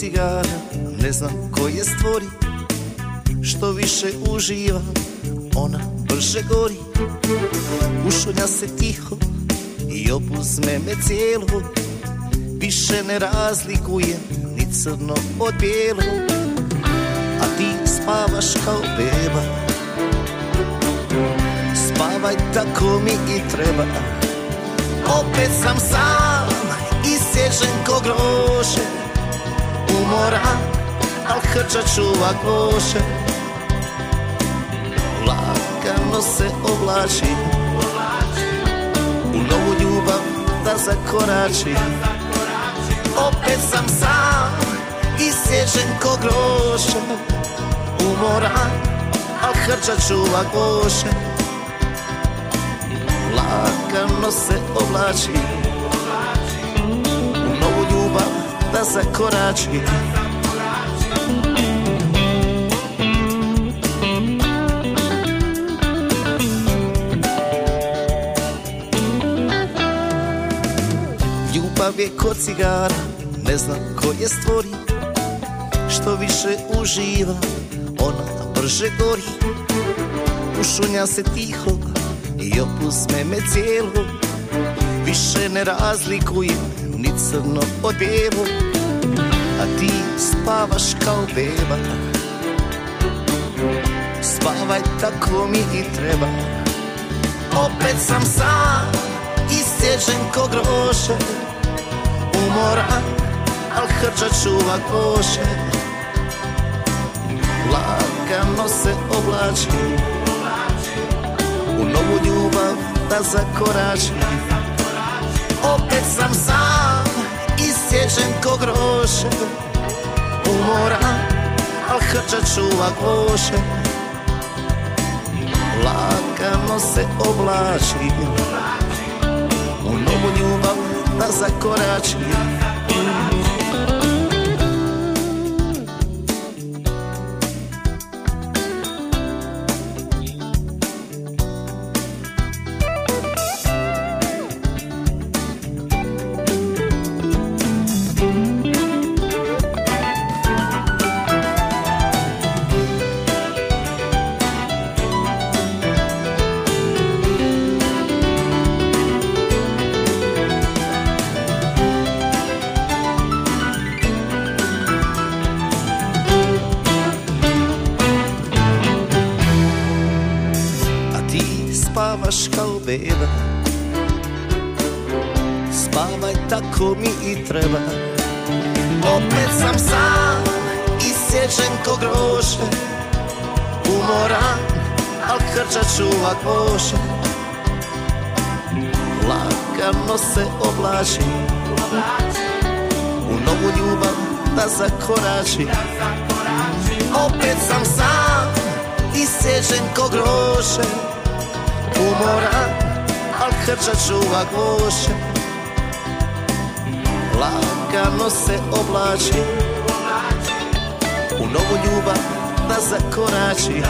Cigara, ne znam ko je stvori Što više uživa, ona brže gori. Ušunja se tiho i obuzme me cijelo. Više ne razlikuje ni crno od bijelo tako mi i treba. Opet sam sam Isježen ko groše Umoran Al hrča čuva koše Lagano se oblači. U novu ljubav da zakorači. Opet sam sam Isježen ko groše Umoran Al hrča čuva koše Lagano se oblači. U novu ljubav da zakorači. Ljubav je ko cigara, ne znam ko je stvori. Što više uživa, ona brže gori. Ušunja se tiho i opuzme me cijelo Više ne razlikujem ni crno od bijelo A ti spavaš kao beba. Spavaj tako mi i treba. Opet sam sam Isježen ko groše. Umoran Al hrča čuva koše. Lagano se oblači da zakorači Opet sam sam Isježen ko groše Umoran Al hrča čuva koše Lagano se oblači. U novu ljubav da zakorači spavaš kao beba. Spavaj tako mi i treba. Opet sam sam Isježen ko groše Umoran Al hrča čuva koše Lagano se oblači. U novu ljubav da zakorači. Opet sam sam Isježen ko groše Umoran Al hrča čuva koše Lagano se oblači U novu ljubav da zakorači